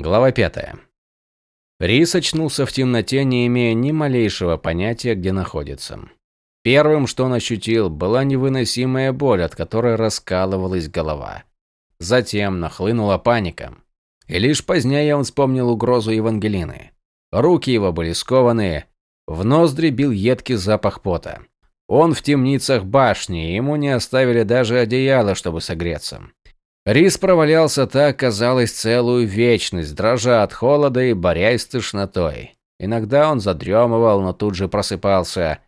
Глава 5. Рис очнулся в темноте, не имея ни малейшего понятия, где находится. Первым, что он ощутил, была невыносимая боль, от которой раскалывалась голова. Затем нахлынула паника. И лишь позднее он вспомнил угрозу Евангелины. Руки его были скованы, в ноздри бил едкий запах пота. Он в темницах башни, ему не оставили даже одеяло, чтобы согреться. Рис провалялся так, казалось, целую вечность, дрожа от холода и борясь с тошнотой. Иногда он задремывал, но тут же просыпался.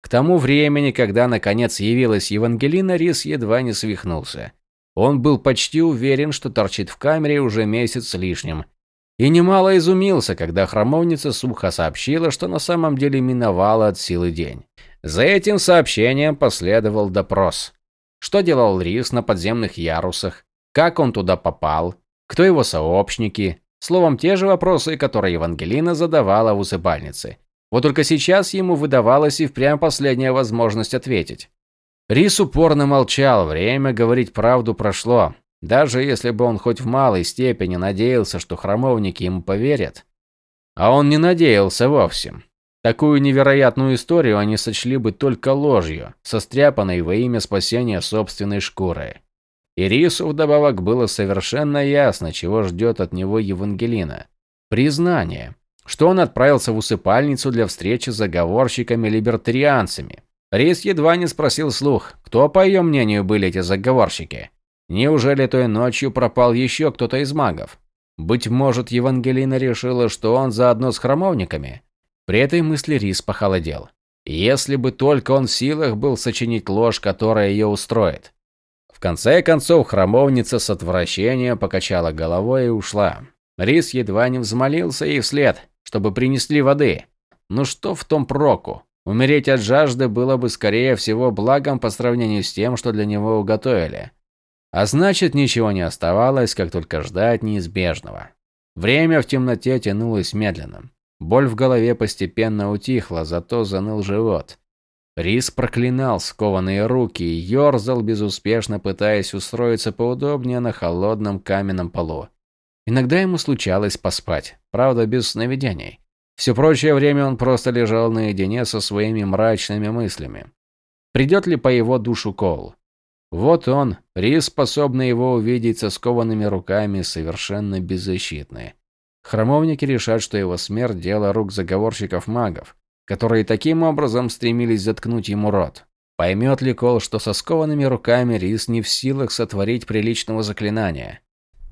К тому времени, когда наконец явилась Евангелина, Рис едва не свихнулся. Он был почти уверен, что торчит в камере уже месяц с лишним. И немало изумился, когда храмовница сухо сообщила, что на самом деле миновала от силы день. За этим сообщением последовал допрос. Что делал Рис на подземных ярусах? Как он туда попал? Кто его сообщники? Словом, те же вопросы, которые Евангелина задавала в усыпальнице. Вот только сейчас ему выдавалась и впрямь последняя возможность ответить. Рис упорно молчал, время говорить правду прошло. Даже если бы он хоть в малой степени надеялся, что храмовники ему поверят. А он не надеялся вовсе. Такую невероятную историю они сочли бы только ложью, состряпанной во имя спасения собственной шкуры. Ирису вдобавок было совершенно ясно, чего ждет от него Евангелина. Признание, что он отправился в усыпальницу для встречи с заговорщиками-либертарианцами. Рис едва не спросил слух, кто, по ее мнению, были эти заговорщики. Неужели той ночью пропал еще кто-то из магов? Быть может, Евангелина решила, что он заодно с храмовниками? При этой мысли Рис похолодел. Если бы только он в силах был сочинить ложь, которая ее устроит. В конце концов, храмовница с отвращением покачала головой и ушла. Рис едва не взмолился ей вслед, чтобы принесли воды. Ну что в том проку? Умереть от жажды было бы скорее всего благом по сравнению с тем, что для него уготовили. А значит, ничего не оставалось, как только ждать неизбежного. Время в темноте тянулось медленно. Боль в голове постепенно утихла, зато заныл живот. Рис проклинал скованные руки и ерзал, безуспешно пытаясь устроиться поудобнее на холодном каменном полу. Иногда ему случалось поспать, правда, без сновидений. Все прочее время он просто лежал наедине со своими мрачными мыслями. Придет ли по его душу Кол? Вот он, Рис, способный его увидеть со скованными руками, совершенно беззащитный. Храмовники решат, что его смерть – дело рук заговорщиков-магов которые таким образом стремились заткнуть ему рот. Поймет ли Кол, что со скованными руками Рис не в силах сотворить приличного заклинания?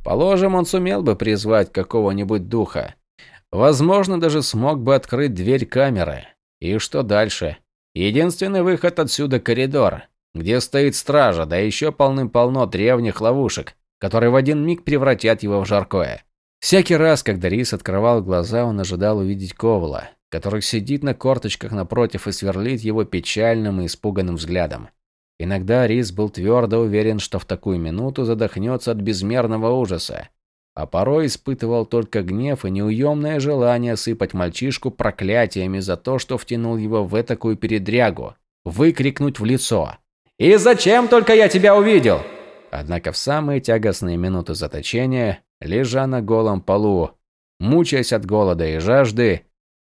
Положим, он сумел бы призвать какого-нибудь духа. Возможно, даже смог бы открыть дверь камеры. И что дальше? Единственный выход отсюда – коридор, где стоит стража, да еще полным-полно древних ловушек, которые в один миг превратят его в жаркое. Всякий раз, когда Рис открывал глаза, он ожидал увидеть Ковала который сидит на корточках напротив и сверлит его печальным и испуганным взглядом. Иногда Рис был твердо уверен, что в такую минуту задохнется от безмерного ужаса, а порой испытывал только гнев и неуемное желание сыпать мальчишку проклятиями за то, что втянул его в такую передрягу, выкрикнуть в лицо. «И зачем только я тебя увидел?» Однако в самые тягостные минуты заточения, лежа на голом полу, мучаясь от голода и жажды,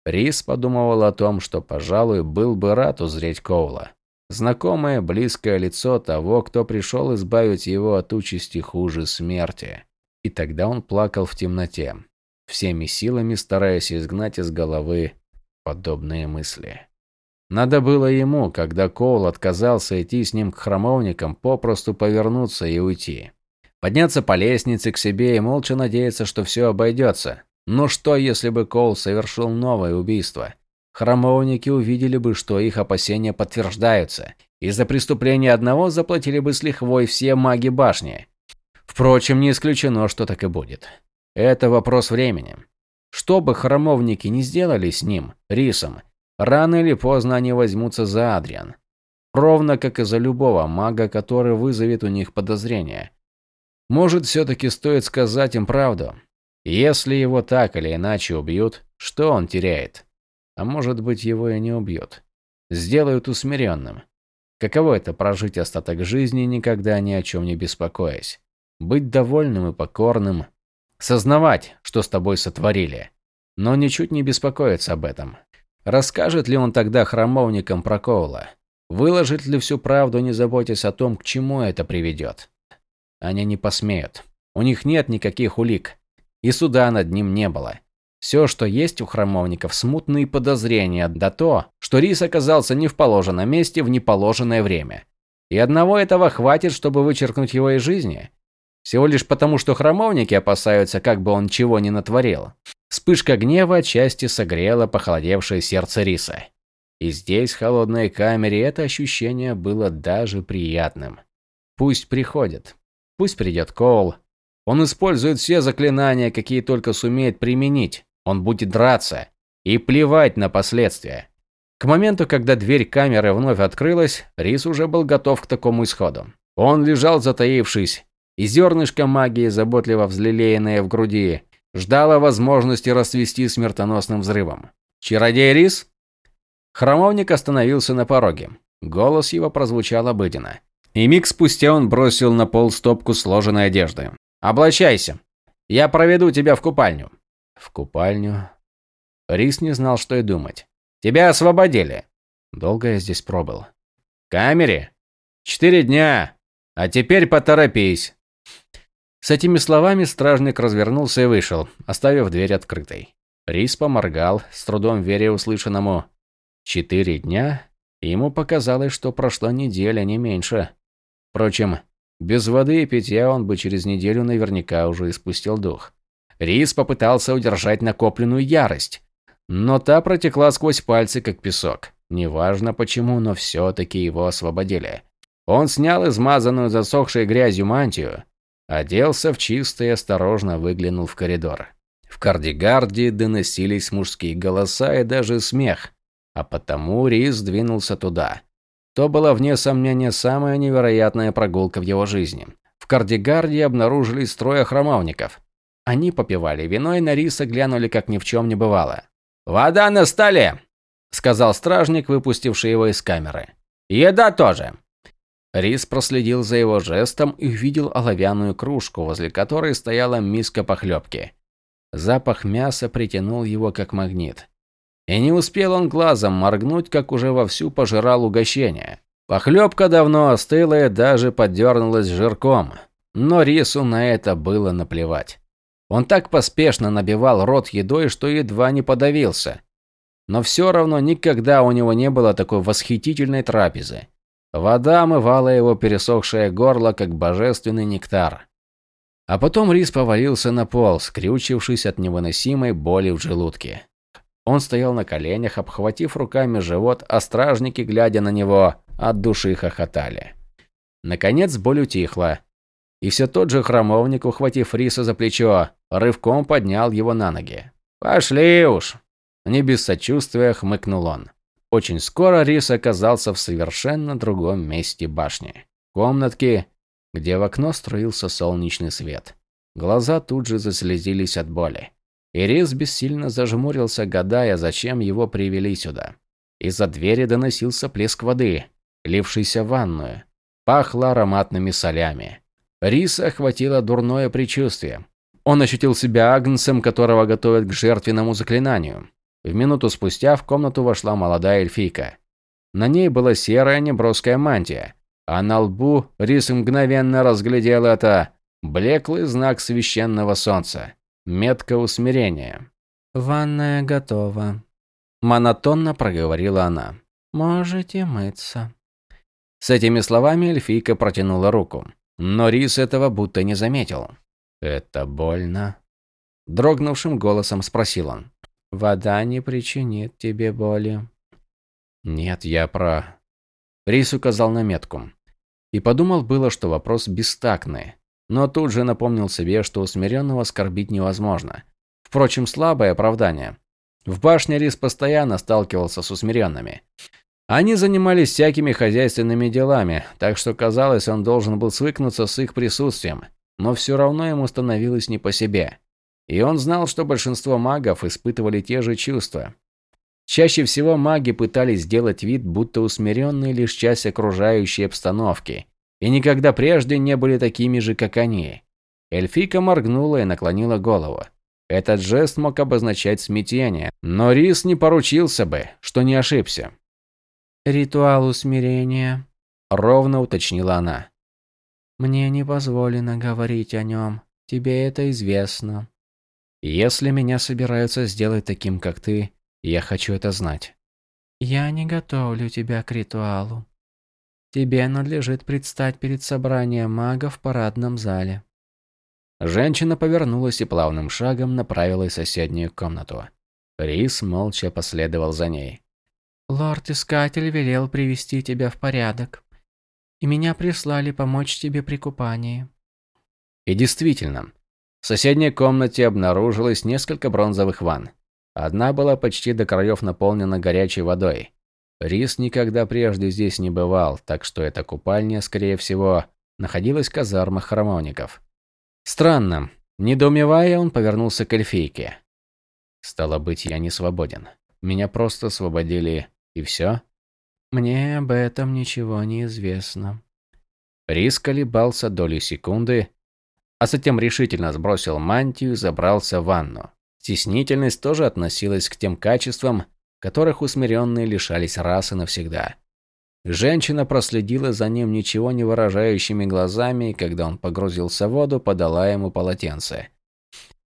Рис подумывал о том, что, пожалуй, был бы рад узреть Коула. Знакомое, близкое лицо того, кто пришел избавить его от участи хуже смерти. И тогда он плакал в темноте, всеми силами стараясь изгнать из головы подобные мысли. Надо было ему, когда Коул отказался идти с ним к храмовникам, попросту повернуться и уйти. Подняться по лестнице к себе и молча надеяться, что все обойдется. Но что, если бы Коул совершил новое убийство? Храмовники увидели бы, что их опасения подтверждаются, и за преступление одного заплатили бы с лихвой все маги башни. Впрочем, не исключено, что так и будет. Это вопрос времени. Что бы храмовники не сделали с ним, Рисом, рано или поздно они возьмутся за Адриан. Ровно как и за любого мага, который вызовет у них подозрения. Может, все-таки стоит сказать им правду. Если его так или иначе убьют, что он теряет? А может быть, его и не убьют. Сделают усмиренным. Каково это прожить остаток жизни, никогда ни о чем не беспокоясь? Быть довольным и покорным, сознавать, что с тобой сотворили, но ничуть не беспокоиться об этом. Расскажет ли он тогда храмовникам про Коула? Выложит ли всю правду, не заботясь о том, к чему это приведет? Они не посмеют. У них нет никаких улик. И суда над ним не было. Все, что есть у храмовников, смутные подозрения, да то, что Рис оказался не в положенном месте в неположенное время. И одного этого хватит, чтобы вычеркнуть его из жизни. Всего лишь потому, что храмовники опасаются, как бы он чего не натворил. Вспышка гнева отчасти согрела похолодевшее сердце Риса. И здесь, в холодной камере, это ощущение было даже приятным. Пусть приходит. Пусть придет Коул. Он использует все заклинания, какие только сумеет применить. Он будет драться. И плевать на последствия. К моменту, когда дверь камеры вновь открылась, Рис уже был готов к такому исходу. Он лежал затаившись, и зернышко магии, заботливо взлелеянное в груди, ждало возможности расцвести смертоносным взрывом. «Чародей Рис?» Храмовник остановился на пороге. Голос его прозвучал обыденно. И миг спустя он бросил на пол стопку сложенной одежды. «Облачайся. Я проведу тебя в купальню». В купальню. Рис не знал, что и думать. Тебя освободили. Долго я здесь пробыл. В камере? Четыре дня. А теперь поторопись. С этими словами стражник развернулся и вышел, оставив дверь открытой. Рис поморгал, с трудом веря услышанному. Четыре дня? Ему показалось, что прошла неделя, не меньше. Впрочем, без воды и питья он бы через неделю наверняка уже испустил дух. Рис попытался удержать накопленную ярость, но та протекла сквозь пальцы, как песок. Неважно почему, но все-таки его освободили. Он снял измазанную засохшей грязью мантию, оделся в чистое и осторожно выглянул в коридор. В кардигарде доносились мужские голоса и даже смех, а потому Рис двинулся туда. То была, вне сомнения, самая невероятная прогулка в его жизни. В кардигарде обнаружились трое храмовников. Они попивали вино и на Риса глянули, как ни в чем не бывало. «Вода на столе!» – сказал стражник, выпустивший его из камеры. «Еда тоже!» Рис проследил за его жестом и увидел оловянную кружку, возле которой стояла миска похлебки. Запах мяса притянул его как магнит. И не успел он глазом моргнуть, как уже вовсю пожирал угощение. Похлебка давно остыла и даже подернулась жирком. Но Рису на это было наплевать. Он так поспешно набивал рот едой, что едва не подавился. Но все равно никогда у него не было такой восхитительной трапезы. Вода омывала его пересохшее горло, как божественный нектар. А потом Рис повалился на пол, скрючившись от невыносимой боли в желудке. Он стоял на коленях, обхватив руками живот, а стражники, глядя на него, от души хохотали. Наконец боль утихла, и все тот же храмовник, ухватив Риса за плечо, рывком поднял его на ноги. «Пошли уж!» Не без сочувствия хмыкнул он. Очень скоро Рис оказался в совершенно другом месте башни. Комнатки, где в окно струился солнечный свет. Глаза тут же заслезились от боли. И Рис бессильно зажмурился, гадая, зачем его привели сюда. Из-за двери доносился плеск воды, лившийся в ванную. Пахло ароматными солями. Риса охватило дурное предчувствие. Он ощутил себя агнцем, которого готовят к жертвенному заклинанию. В минуту спустя в комнату вошла молодая эльфийка. На ней была серая неброская мантия, а на лбу Рис мгновенно разглядел это блеклый знак священного солнца. Метка усмирения. «Ванная готова», – монотонно проговорила она. «Можете мыться». С этими словами эльфийка протянула руку. Но Рис этого будто не заметил. «Это больно?» Дрогнувшим голосом спросил он. «Вода не причинит тебе боли». «Нет, я про...» Рис указал на метку. И подумал было, что вопрос бестактный. Но тут же напомнил себе, что усмиренного оскорбить невозможно. Впрочем, слабое оправдание. В башне Рис постоянно сталкивался с усмиренными. Они занимались всякими хозяйственными делами, так что казалось, он должен был свыкнуться с их присутствием, но все равно ему становилось не по себе. И он знал, что большинство магов испытывали те же чувства. Чаще всего маги пытались сделать вид, будто усмиренные лишь часть окружающей обстановки, и никогда прежде не были такими же, как они. Эльфийка моргнула и наклонила голову. Этот жест мог обозначать смятение, но Рис не поручился бы, что не ошибся. «Ритуал усмирения», – ровно уточнила она. «Мне не позволено говорить о нем. Тебе это известно». «Если меня собираются сделать таким, как ты, я хочу это знать». «Я не готовлю тебя к ритуалу. Тебе надлежит предстать перед собранием магов в парадном зале». Женщина повернулась и плавным шагом направилась в соседнюю комнату. Рис молча последовал за ней. «Лорд-искатель велел привести тебя в порядок, и меня прислали помочь тебе при купании». И действительно, в соседней комнате обнаружилось несколько бронзовых ванн. Одна была почти до краев наполнена горячей водой. Рис никогда прежде здесь не бывал, так что эта купальня, скорее всего, находилась в казармах храмовников. Странно. Недоумевая, он повернулся к эльфийке. Стало быть, я не свободен. Меня просто освободили, и все? Мне об этом ничего не известно. Рис колебался доли секунды, а затем решительно сбросил мантию и забрался в ванну. Стеснительность тоже относилась к тем качествам, которых усмиренные лишались раз и навсегда. Женщина проследила за ним ничего не выражающими глазами, и когда он погрузился в воду, подала ему полотенце.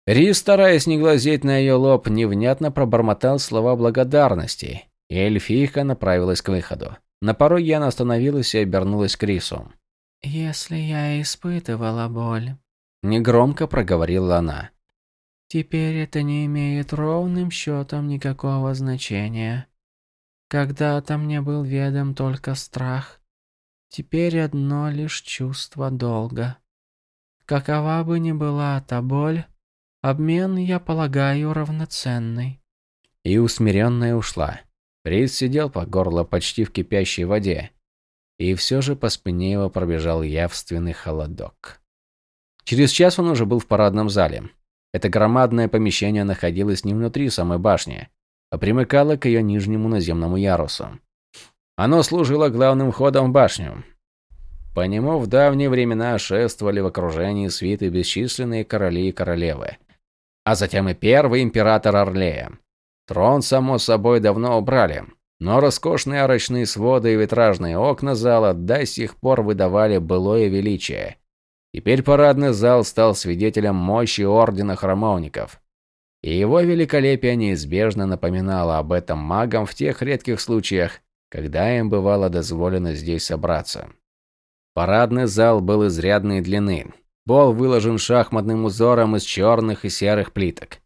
Ри, стараясь не глазеть на ее лоб, невнятно пробормотал слова благодарности, и эльфийка направилась к выходу. На пороге она остановилась и обернулась к Рису. «Если я испытывала боль», – негромко проговорила она. «Теперь это не имеет ровным счетом никакого значения. Когда-то мне был ведом только страх. Теперь одно лишь чувство долга. Какова бы ни была та боль, обмен, я полагаю, равноценный. И усмиренная ушла. Рис сидел по горло почти в кипящей воде. И все же по спине его пробежал явственный холодок. Через час он уже был в парадном зале. Это громадное помещение находилось не внутри самой башни, а примыкало к ее нижнему наземному ярусу. Оно служило главным входом в башню. По нему в давние времена шествовали в окружении свиты бесчисленные короли и королевы. А затем и первый император Орлея. Трон, само собой, давно убрали, но роскошные арочные своды и витражные окна зала до сих пор выдавали былое величие. Теперь парадный зал стал свидетелем мощи Ордена Храмовников. И его великолепие неизбежно напоминало об этом магам в тех редких случаях, когда им бывало дозволено здесь собраться. Парадный зал был изрядной длины. Пол выложен шахматным узором из черных и серых плиток.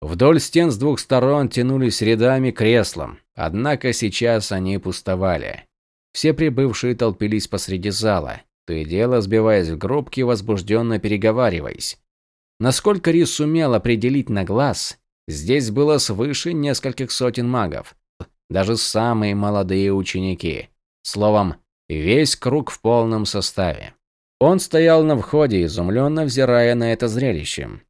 Вдоль стен с двух сторон тянулись рядами креслом, однако сейчас они пустовали. Все прибывшие толпились посреди зала, то и дело сбиваясь в группки, возбужденно переговариваясь. Насколько Рис сумел определить на глаз, здесь было свыше нескольких сотен магов, даже самые молодые ученики. Словом, весь круг в полном составе. Он стоял на входе, изумленно взирая на это зрелище.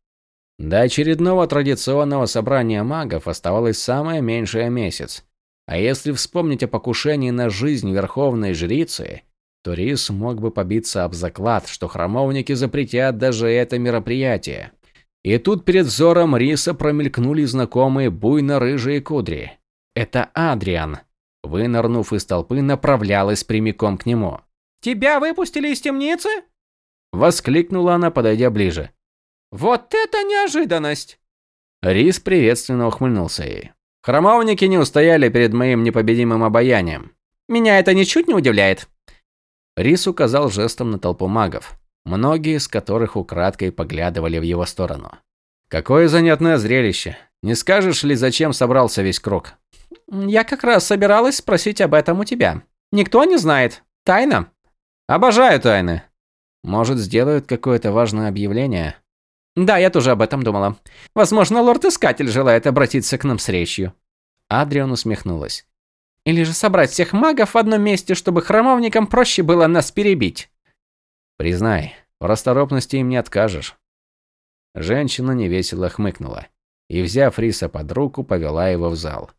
До очередного традиционного собрания магов оставалось самое меньшее месяц. А если вспомнить о покушении на жизнь верховной жрицы, то Рис мог бы побиться об заклад, что храмовники запретят даже это мероприятие. И тут перед взором Риса промелькнули знакомые буйно-рыжие кудри. Это Адриан. Вынырнув из толпы, направлялась прямиком к нему. «Тебя выпустили из темницы?» Воскликнула она, подойдя ближе. «Вот это неожиданность!» Рис приветственно ухмыльнулся ей. «Храмовники не устояли перед моим непобедимым обаянием. Меня это ничуть не удивляет. Рис указал жестом на толпу магов, многие из которых украдкой поглядывали в его сторону. «Какое занятное зрелище! Не скажешь ли, зачем собрался весь круг?» «Я как раз собиралась спросить об этом у тебя. Никто не знает. Тайна?» «Обожаю тайны!» «Может, сделают какое-то важное объявление?» «Да, я тоже об этом думала. Возможно, лорд-искатель желает обратиться к нам с речью». Адриан усмехнулась. Или же собрать всех магов в одном месте, чтобы храмовникам проще было нас перебить. Признай, в расторопности им не откажешь. Женщина невесело хмыкнула и, взяв Риса под руку, повела его в зал.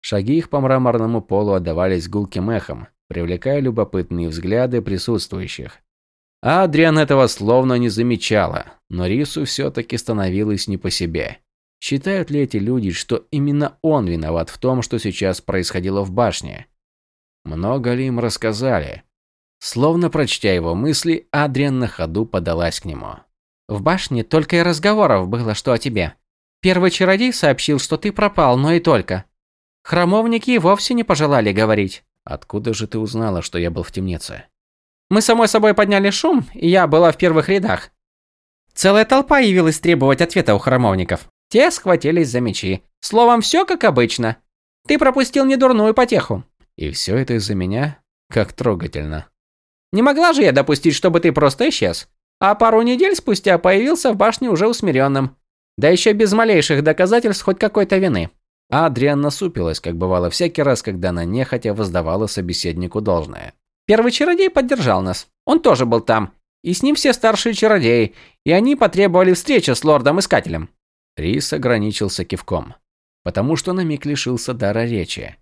Шаги их по мраморному полу отдавались гулким эхом, привлекая любопытные взгляды присутствующих. А Адриан этого словно не замечала, но Рису все-таки становилось не по себе. Считают ли эти люди, что именно он виноват в том, что сейчас происходило в башне? Много ли им рассказали? Словно прочтя его мысли, Адриан на ходу подалась к нему. В башне только и разговоров было, что о тебе. Первый чародей сообщил, что ты пропал, но и только. Храмовники и вовсе не пожелали говорить. Откуда же ты узнала, что я был в темнице? Мы самой собой подняли шум, и я была в первых рядах. Целая толпа явилась требовать ответа у храмовников. Те схватились за мечи. Словом, все как обычно. Ты пропустил недурную потеху. И все это из-за меня? Как трогательно. Не могла же я допустить, чтобы ты просто исчез. А пару недель спустя появился в башне уже усмиренным. Да еще без малейших доказательств хоть какой-то вины. А Адриан насупилась, как бывало всякий раз, когда она нехотя воздавала собеседнику должное. Первый чародей поддержал нас. Он тоже был там. И с ним все старшие чародеи. И они потребовали встречи с лордом-искателем. Рис ограничился кивком. Потому что на миг лишился дара речи.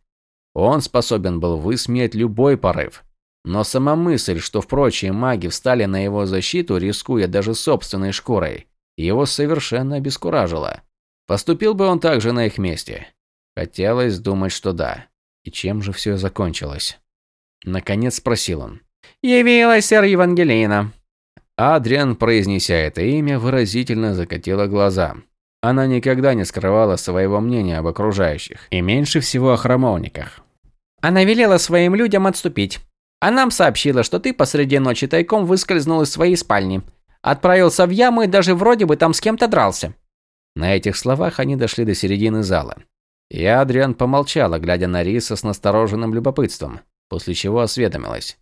Он способен был высмеять любой порыв. Но сама мысль, что впрочем маги встали на его защиту, рискуя даже собственной шкурой, его совершенно обескуражила. Поступил бы он так же на их месте. Хотелось думать, что да. И чем же все закончилось? Наконец спросил он. «Явилась сэр Евангелина». Адриан, произнеся это имя, выразительно закатила глаза. Она никогда не скрывала своего мнения об окружающих, и меньше всего о храмовниках. Она велела своим людям отступить. А нам сообщила, что ты посреди ночи тайком выскользнул из своей спальни. Отправился в яму и даже вроде бы там с кем-то дрался. На этих словах они дошли до середины зала. И Адриан помолчала, глядя на Риса с настороженным любопытством после чего осведомилась.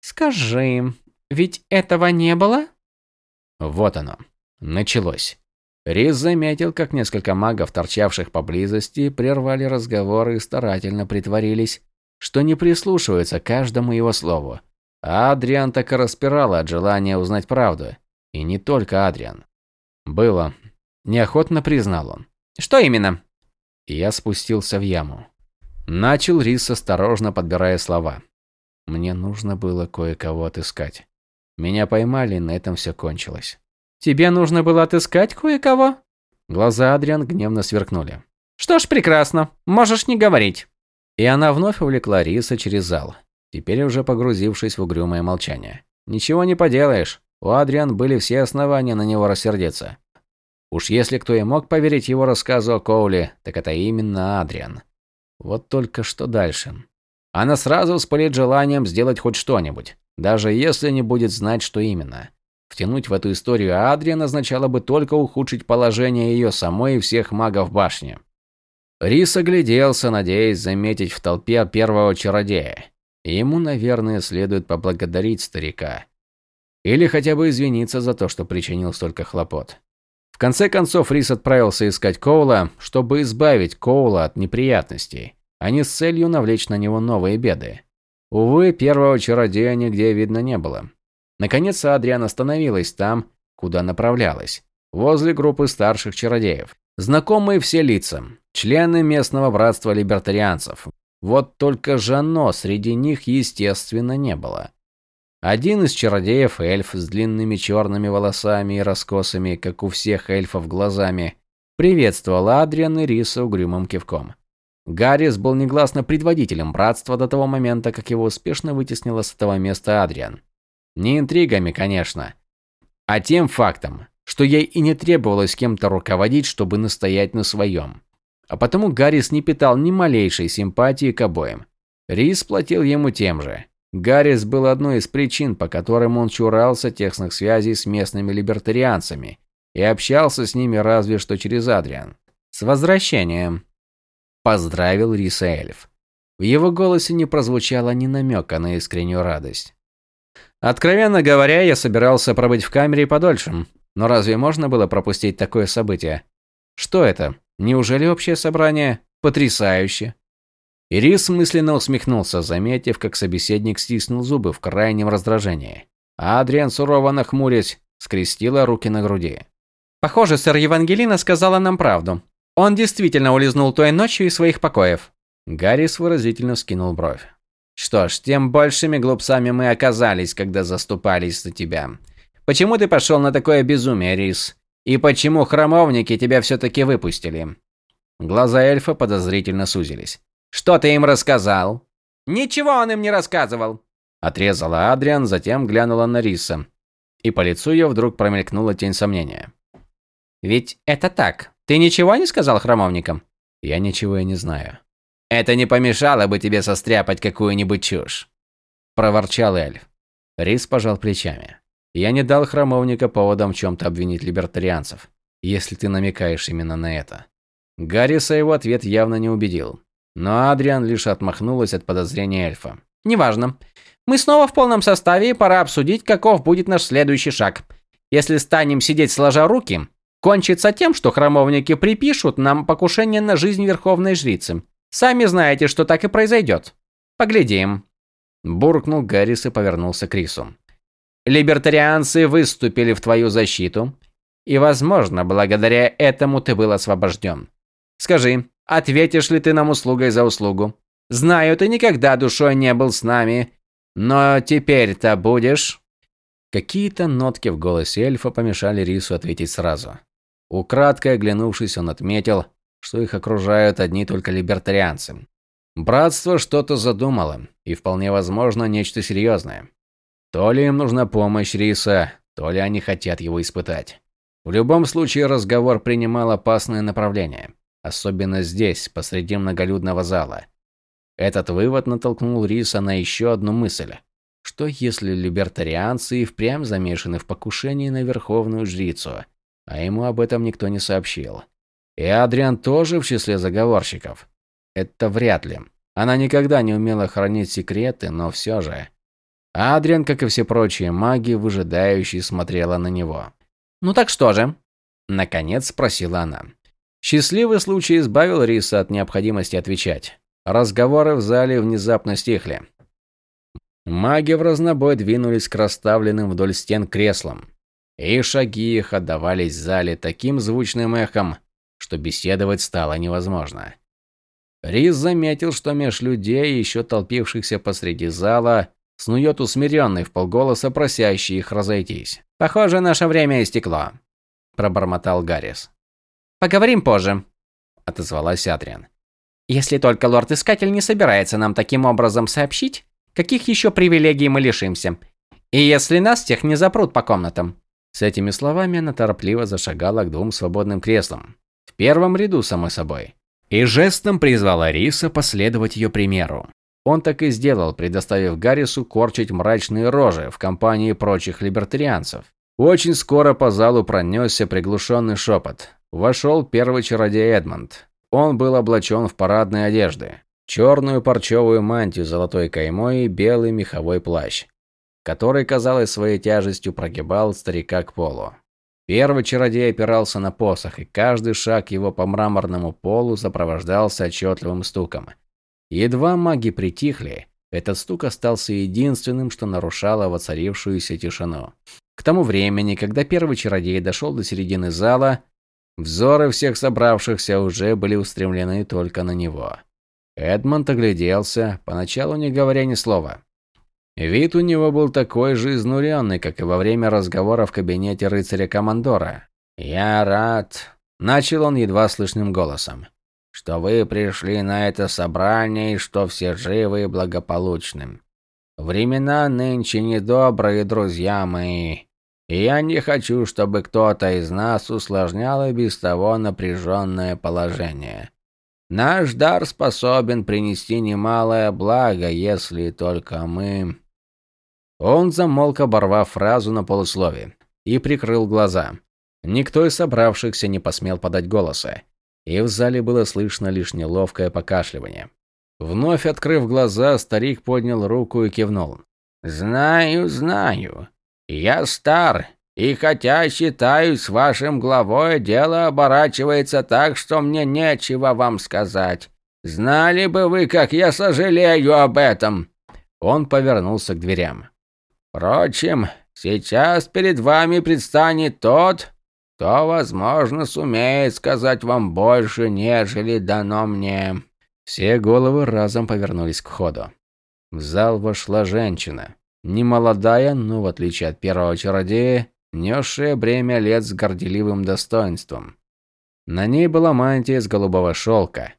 «Скажи, ведь этого не было?» Вот оно. Началось. Рис заметил, как несколько магов, торчавших поблизости, прервали разговор и старательно притворились, что не прислушиваются к каждому его слову. А Адриан так и распирала от желания узнать правду. И не только Адриан. Было. Неохотно признал он. «Что именно?» Я спустился в яму. Начал Рис, осторожно подбирая слова. Мне нужно было кое-кого отыскать. Меня поймали, и на этом все кончилось. «Тебе нужно было отыскать кое-кого?» Глаза Адриан гневно сверкнули. «Что ж, прекрасно. Можешь не говорить». И она вновь увлекла Риса через зал, теперь уже погрузившись в угрюмое молчание. «Ничего не поделаешь. У Адриан были все основания на него рассердиться. Уж если кто и мог поверить его рассказу о Коуле, так это именно Адриан. Вот только что дальше? Она сразу вспылит желанием сделать хоть что-нибудь, даже если не будет знать, что именно. Втянуть в эту историю Адриан означало бы только ухудшить положение ее самой и всех магов башни. Рис огляделся, надеясь заметить в толпе первого чародея. Ему, наверное, следует поблагодарить старика. Или хотя бы извиниться за то, что причинил столько хлопот. В конце концов, Рис отправился искать Коула, чтобы избавить Коула от неприятностей, а не с целью навлечь на него новые беды. Увы, первого чародея нигде видно не было. Наконец Адриан остановилась там, куда направлялась, возле группы старших чародеев. Знакомые все лица, члены местного братства либертарианцев. Вот только Жанно среди них, естественно, не было. Один из чародеев эльф с длинными черными волосами и раскосами, как у всех эльфов глазами, приветствовал Адриан и Риса угрюмым кивком. Гаррис был негласно предводителем братства до того момента, как его успешно вытеснила с этого места Адриан. Не интригами, конечно, а тем фактом, что ей и не требовалось кем-то руководить, чтобы настоять на своем. А потому Гаррис не питал ни малейшей симпатии к обоим. Рис платил ему тем же. Гаррис был одной из причин, по которым он чурался тесных связей с местными либертарианцами и общался с ними разве что через Адриан. «С возвращением!» – поздравил Риса Эльф. В его голосе не прозвучало ни намека на искреннюю радость. «Откровенно говоря, я собирался пробыть в камере подольше, но разве можно было пропустить такое событие? Что это? Неужели общее собрание? Потрясающе!» Ирис мысленно усмехнулся, заметив, как собеседник стиснул зубы в крайнем раздражении. А Адриан, сурово нахмурясь, скрестила руки на груди. «Похоже, сэр Евангелина сказала нам правду. Он действительно улизнул той ночью из своих покоев». Гаррис выразительно скинул бровь. Что ж, тем большими глупцами мы оказались, когда заступались за тебя. Почему ты пошел на такое безумие, Рис? И почему храмовники тебя все-таки выпустили?» Глаза эльфа подозрительно сузились. «Что ты им рассказал?» «Ничего он им не рассказывал!» Отрезала Адриан, затем глянула на Риса. И по лицу ее вдруг промелькнула тень сомнения. «Ведь это так. Ты ничего не сказал храмовникам?» «Я ничего и не знаю». «Это не помешало бы тебе состряпать какую-нибудь чушь!» Проворчал эльф. Рис пожал плечами. «Я не дал храмовника поводом в чем-то обвинить либертарианцев, если ты намекаешь именно на это». Гарриса его ответ явно не убедил. Но Адриан лишь отмахнулась от подозрения эльфа. «Неважно. Мы снова в полном составе, и пора обсудить, каков будет наш следующий шаг. Если станем сидеть сложа руки, кончится тем, что храмовники припишут нам покушение на жизнь Верховной Жрицы. Сами знаете, что так и произойдет. Поглядим». Буркнул Гаррис и повернулся к Рису. «Либертарианцы выступили в твою защиту, и, возможно, благодаря этому ты был освобожден. Скажи, ответишь ли ты нам услугой за услугу? Знаю, ты никогда душой не был с нами, но теперь-то будешь?» Какие-то нотки в голосе эльфа помешали Рису ответить сразу. Украдкой оглянувшись, он отметил, что их окружают одни только либертарианцы. Братство что-то задумало, и вполне возможно нечто серьезное. То ли им нужна помощь Риса, то ли они хотят его испытать. В любом случае разговор принимал опасное направление, особенно здесь, посреди многолюдного зала. Этот вывод натолкнул Риса на еще одну мысль. Что если либертарианцы и впрямь замешаны в покушении на верховную жрицу, а ему об этом никто не сообщил? И Адриан тоже в числе заговорщиков? Это вряд ли. Она никогда не умела хранить секреты, но все же. Адриан, как и все прочие маги, выжидающие смотрела на него. «Ну так что же?» Наконец спросила она. Счастливый случай избавил Риса от необходимости отвечать. Разговоры в зале внезапно стихли. Маги в разнобой двинулись к расставленным вдоль стен креслам. И шаги их отдавались в зале таким звучным эхом, что беседовать стало невозможно. Рис заметил, что меж людей, еще толпившихся посреди зала, снует усмиренный в полголоса просящий их разойтись. «Похоже, наше время истекло», – пробормотал Гаррис. «Поговорим позже», – отозвалась Адриан. Если только лорд-искатель не собирается нам таким образом сообщить, каких еще привилегий мы лишимся. И если нас всех не запрут по комнатам. С этими словами она торопливо зашагала к двум свободным креслам. Первом ряду, само собой. И жестом призвала Риса последовать ее примеру. Он так и сделал, предоставив Гаррису корчить мрачные рожи в компании прочих либертарианцев. Очень скоро по залу пронесся приглушенный шепот. Вошел первый чародей Эдмонд. Он был облачен в парадные одежды. Черную парчевую мантию с золотой каймой и белый меховой плащ, который, казалось, своей тяжестью прогибал старика к полу. Первый чародей опирался на посох, и каждый шаг его по мраморному полу сопровождался отчетливым стуком. Едва маги притихли, этот стук остался единственным, что нарушало воцарившуюся тишину. К тому времени, когда первый чародей дошел до середины зала, Взоры всех собравшихся уже были устремлены только на него. Эдмонд огляделся, поначалу не говоря ни слова. Вид у него был такой же изнуренный, как и во время разговора в кабинете рыцаря-командора. «Я рад», – начал он едва слышным голосом, – «что вы пришли на это собрание и что все живы и благополучны. Времена нынче недобрые, друзья мои. Я не хочу, чтобы кто-то из нас усложнял и без того напряженное положение. Наш дар способен принести немалое благо, если только мы...» Он замолк, оборвав фразу на полуслове, и прикрыл глаза. Никто из собравшихся не посмел подать голоса, и в зале было слышно лишь неловкое покашливание. Вновь открыв глаза, старик поднял руку и кивнул. «Знаю, знаю. Я стар, и хотя считаюсь вашим главой, дело оборачивается так, что мне нечего вам сказать. Знали бы вы, как я сожалею об этом. Он повернулся к дверям. Впрочем, сейчас перед вами предстанет тот, кто, возможно, сумеет сказать вам больше, нежели дано мне. Все головы разом повернулись к входу. В зал вошла женщина. Не молодая, но в отличие от первого чародея, несшая бремя лет с горделивым достоинством. На ней была мантия из голубого шелка.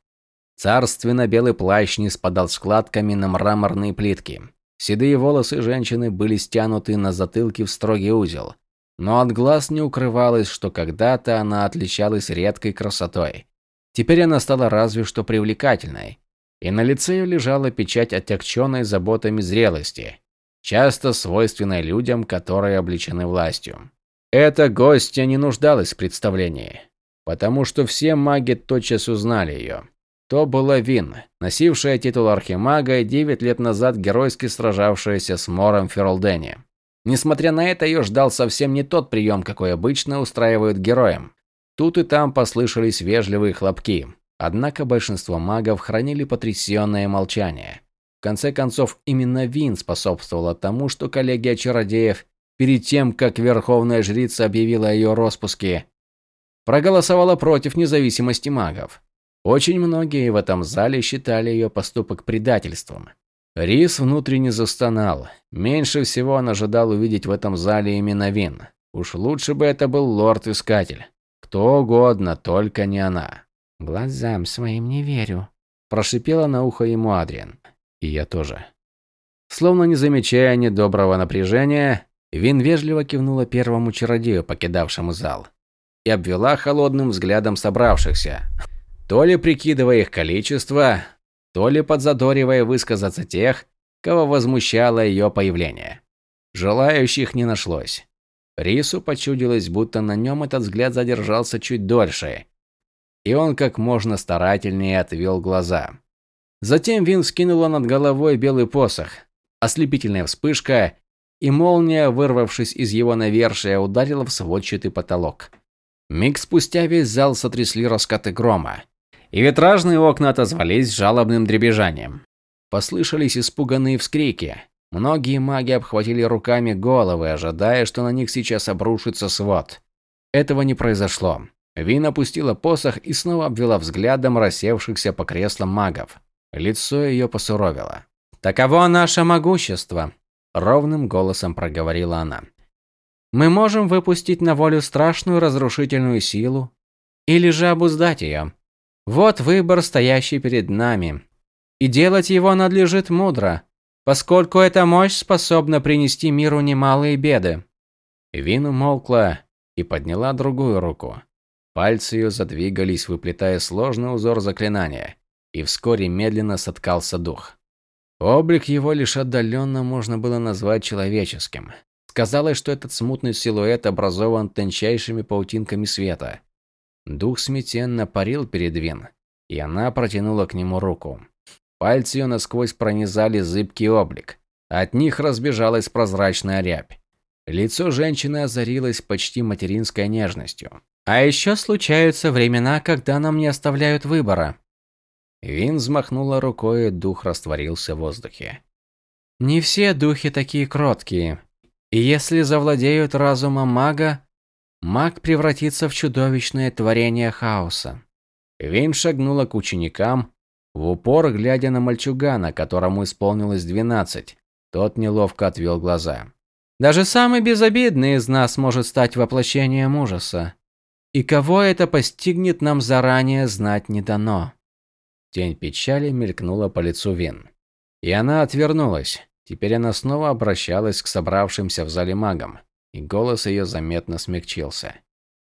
Царственно-белый плащ не спадал складками на мраморные плитки. Седые волосы женщины были стянуты на затылке в строгий узел. Но от глаз не укрывалось, что когда-то она отличалась редкой красотой. Теперь она стала разве что привлекательной. И на лице ее лежала печать отягченной заботами зрелости, часто свойственной людям, которые облечены властью. Эта гостья не нуждалась в представлении, потому что все маги тотчас узнали ее. То была Вин, носившая титул архимага и 9 лет назад геройски сражавшаяся с Мором Ферлдене. Несмотря на это, ее ждал совсем не тот прием, какой обычно устраивают героям. Тут и там послышались вежливые хлопки. Однако большинство магов хранили потрясенное молчание. В конце концов, именно Вин способствовала тому, что коллегия чародеев, перед тем, как Верховная Жрица объявила о ее распуске, проголосовала против независимости магов. Очень многие в этом зале считали ее поступок предательством. Рис внутренне застонал. Меньше всего он ожидал увидеть в этом зале именно Вин. Уж лучше бы это был лорд-искатель. Кто угодно, только не она. «Глазам своим не верю», – прошипела на ухо ему Адриан. И я тоже. Словно не замечая недоброго напряжения, Вин вежливо кивнула первому чародею, покидавшему зал, и обвела холодным взглядом собравшихся то ли прикидывая их количество, то ли подзадоривая высказаться тех, кого возмущало ее появление. Желающих не нашлось. Рису почудилось, будто на нем этот взгляд задержался чуть дольше, и он как можно старательнее отвел глаза. Затем Вин скинула над головой белый посох. Ослепительная вспышка, и молния, вырвавшись из его навершия, ударила в сводчатый потолок. Миг спустя весь зал сотрясли раскаты грома и витражные окна отозвались жалобным дребезжанием. Послышались испуганные вскрики. Многие маги обхватили руками головы, ожидая, что на них сейчас обрушится свод. Этого не произошло. Вин опустила посох и снова обвела взглядом рассевшихся по креслам магов. Лицо ее посуровило. «Таково наше могущество», – ровным голосом проговорила она. «Мы можем выпустить на волю страшную разрушительную силу или же обуздать ее. Вот выбор, стоящий перед нами. И делать его надлежит мудро, поскольку эта мощь способна принести миру немалые беды. Вин умолкла и подняла другую руку. Пальцы ее задвигались, выплетая сложный узор заклинания, и вскоре медленно соткался дух. Облик его лишь отдаленно можно было назвать человеческим. Сказалось, что этот смутный силуэт образован тончайшими паутинками света. Дух смятенно парил перед Вин, и она протянула к нему руку. Пальцы ее насквозь пронизали зыбкий облик. От них разбежалась прозрачная рябь. Лицо женщины озарилось почти материнской нежностью. «А еще случаются времена, когда нам не оставляют выбора». Вин взмахнула рукой, и дух растворился в воздухе. «Не все духи такие кроткие. И если завладеют разумом мага, маг превратится в чудовищное творение хаоса. Вин шагнула к ученикам, в упор глядя на мальчугана, которому исполнилось двенадцать. Тот неловко отвел глаза. Даже самый безобидный из нас может стать воплощением ужаса. И кого это постигнет, нам заранее знать не дано. Тень печали мелькнула по лицу Вин. И она отвернулась. Теперь она снова обращалась к собравшимся в зале магам и голос ее заметно смягчился.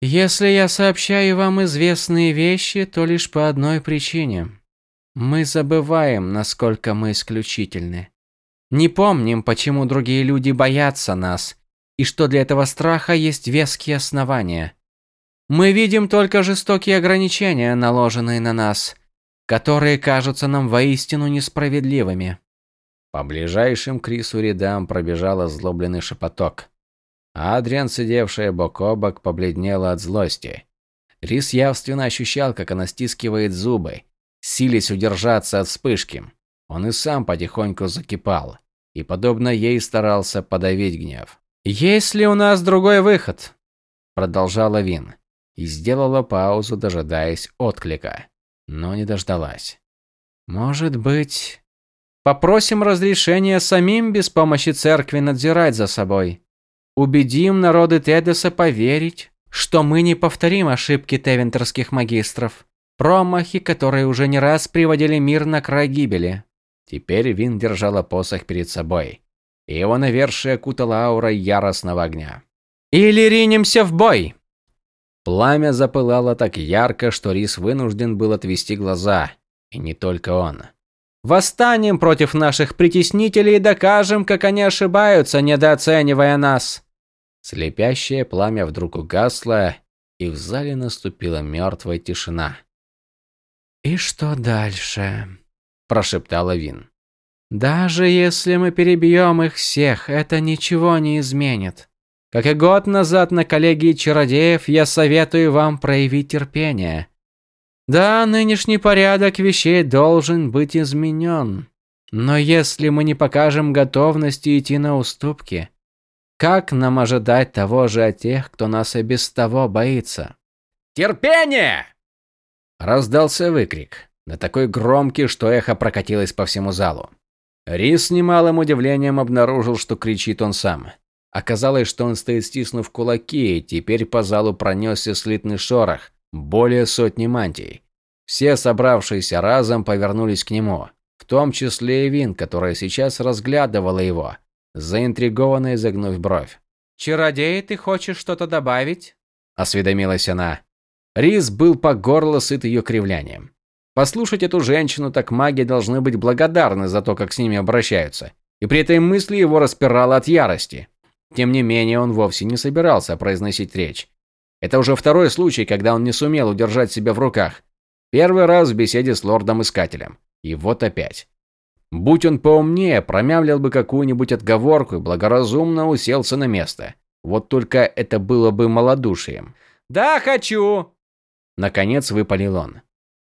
«Если я сообщаю вам известные вещи, то лишь по одной причине. Мы забываем, насколько мы исключительны. Не помним, почему другие люди боятся нас, и что для этого страха есть веские основания. Мы видим только жестокие ограничения, наложенные на нас, которые кажутся нам воистину несправедливыми». По ближайшим к Рису рядам пробежал озлобленный шепоток. Адриан, сидевшая бок о бок, побледнела от злости. Рис явственно ощущал, как она стискивает зубы, силясь удержаться от вспышки. Он и сам потихоньку закипал, и, подобно ей, старался подавить гнев. «Есть ли у нас другой выход?» Продолжала Вин. И сделала паузу, дожидаясь отклика. Но не дождалась. «Может быть...» Попросим разрешения самим без помощи церкви надзирать за собой. Убедим народы Тедеса поверить, что мы не повторим ошибки тевентерских магистров. Промахи, которые уже не раз приводили мир на край гибели. Теперь Вин держала посох перед собой. И его навершие кутала аура яростного огня. «Или ринемся в бой!» Пламя запылало так ярко, что Рис вынужден был отвести глаза. И не только он. «Восстанем против наших притеснителей и докажем, как они ошибаются, недооценивая нас!» Слепящее пламя вдруг угасло, и в зале наступила мертвая тишина. «И что дальше?» – прошептала Вин. «Даже если мы перебьем их всех, это ничего не изменит. Как и год назад на коллегии чародеев, я советую вам проявить терпение. Да, нынешний порядок вещей должен быть изменен. Но если мы не покажем готовности идти на уступки, как нам ожидать того же от тех, кто нас и без того боится? «Терпение!» Раздался выкрик, да такой громкий, что эхо прокатилось по всему залу. Рис с немалым удивлением обнаружил, что кричит он сам. Оказалось, что он стоит стиснув кулаки, и теперь по залу пронесся слитный шорох, более сотни мантий. Все собравшиеся разом повернулись к нему, в том числе и Вин, которая сейчас разглядывала его, заинтригованно изогнув бровь. «Чародей, ты хочешь что-то добавить?» – осведомилась она. Рис был по горло сыт ее кривлянием. Послушать эту женщину, так маги должны быть благодарны за то, как с ними обращаются. И при этой мысли его распирало от ярости. Тем не менее, он вовсе не собирался произносить речь. Это уже второй случай, когда он не сумел удержать себя в руках. Первый раз в беседе с лордом-искателем. И вот опять. Будь он поумнее, промямлил бы какую-нибудь отговорку и благоразумно уселся на место. Вот только это было бы малодушием. «Да, хочу!» Наконец выпалил он.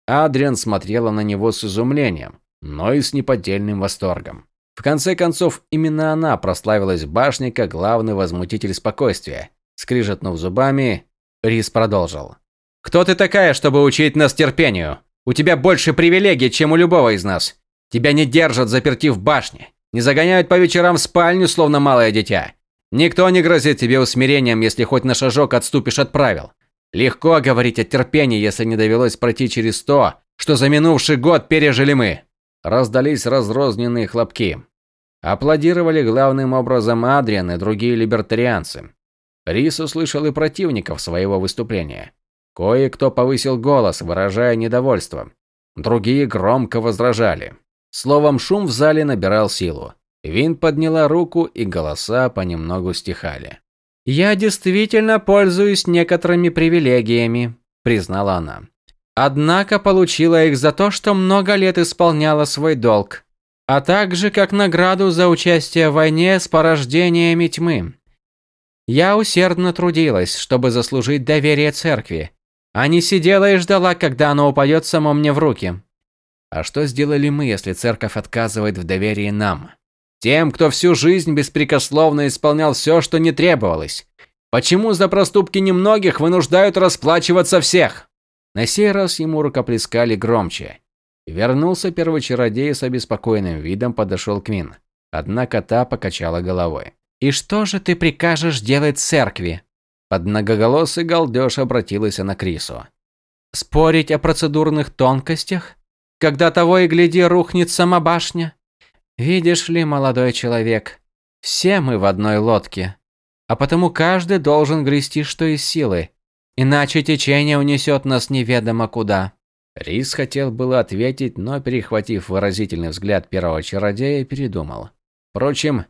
Адриан смотрела на него с изумлением, но и с неподдельным восторгом. В конце концов, именно она прославилась в башне как главный возмутитель спокойствия. Скрижетнув зубами, Рис продолжил. «Кто ты такая, чтобы учить нас терпению? У тебя больше привилегий, чем у любого из нас. Тебя не держат заперти в башне, не загоняют по вечерам в спальню, словно малое дитя. Никто не грозит тебе усмирением, если хоть на шажок отступишь от правил. Легко говорить о терпении, если не довелось пройти через то, что за минувший год пережили мы. Раздались разрозненные хлопки. Аплодировали главным образом Адриан и другие либертарианцы. Рис услышал и противников своего выступления. Кое-кто повысил голос, выражая недовольство. Другие громко возражали. Словом, шум в зале набирал силу. Вин подняла руку, и голоса понемногу стихали. «Я действительно пользуюсь некоторыми привилегиями», – признала она. «Однако получила их за то, что много лет исполняла свой долг а также как награду за участие в войне с порождениями тьмы. Я усердно трудилась, чтобы заслужить доверие церкви, а не сидела и ждала, когда оно упадет само мне в руки. А что сделали мы, если церковь отказывает в доверии нам? Тем, кто всю жизнь беспрекословно исполнял все, что не требовалось. Почему за проступки немногих вынуждают расплачиваться всех? На сей раз ему рукоплескали громче. Вернулся первый чародей с обеспокоенным видом подошел к Мин. Однако та покачала головой. «И что же ты прикажешь делать церкви?» Под многоголосый галдеж обратилась она к Рису. «Спорить о процедурных тонкостях? Когда того и гляди рухнет сама башня? Видишь ли, молодой человек, все мы в одной лодке, а потому каждый должен грести что из силы, иначе течение унесет нас неведомо куда». Рис хотел было ответить, но, перехватив выразительный взгляд первого чародея, передумал. Впрочем,